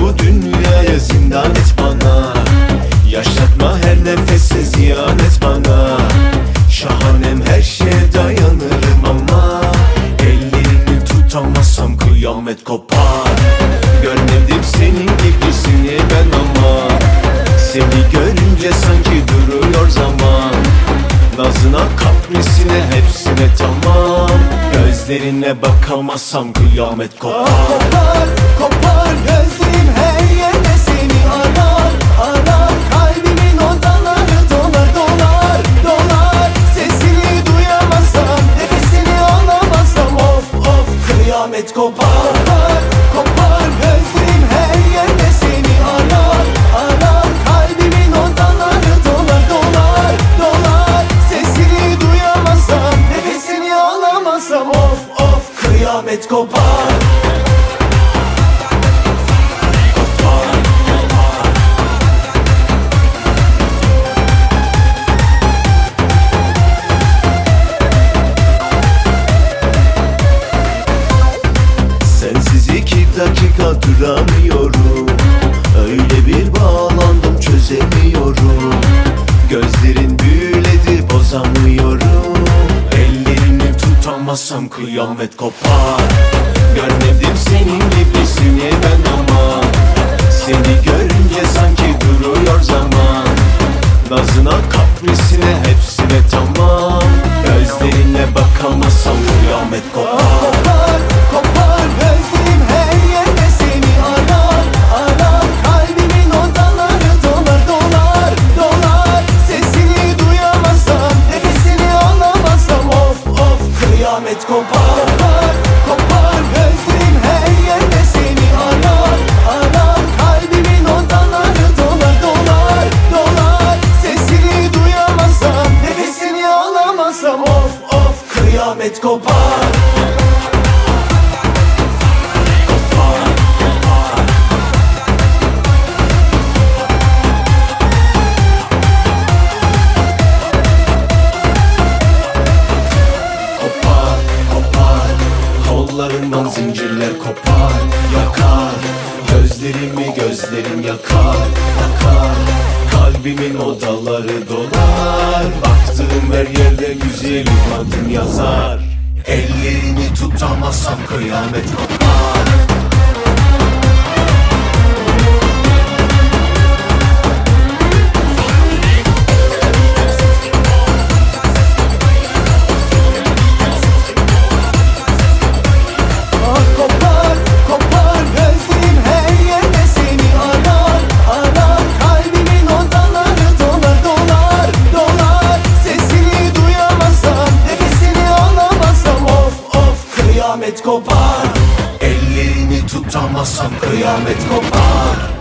Bu dünyayı zindan et bana. Yaşatma her nefese ziyan et bana. Şahanem her şeye dayanırım ama Ellerini tutamazsam kıyamet kopar. Görmedim senin gibisini ben ama Seni görünce sanki duruyor zaman. Nazına kaprisine hepsine tamam. Gözlerine bakamazsam kıyamet kopar. Kopar, kopar gözlerim kıyamet kopar Kopar, gözlerim her yerde seni kalbimin odaları dolar dolar dolar. Sesini duyamazsam nefesini alamazsam Of of kıyamet kopar dakika duramıyorum Öyle bir bağlandım çözemiyorum. Gözlerin büyüledi bozamıyorum. Ellerini tutamazsam kıyamet kopar. Görmedim senin gibisini ben ama. Seni görünce sanki duruyor zaman kıyamet kopar. Kollarından zincirler kopar Yakar. Gözlerimi gözlerim yakar Yakar Kalbimin odaları dolar. Baktığım her yerde güzelim adın yazar. Ellerini tutamazsam kıyamet kopar kıyamet kopar. Ellerini tutamazsam kıyamet kopar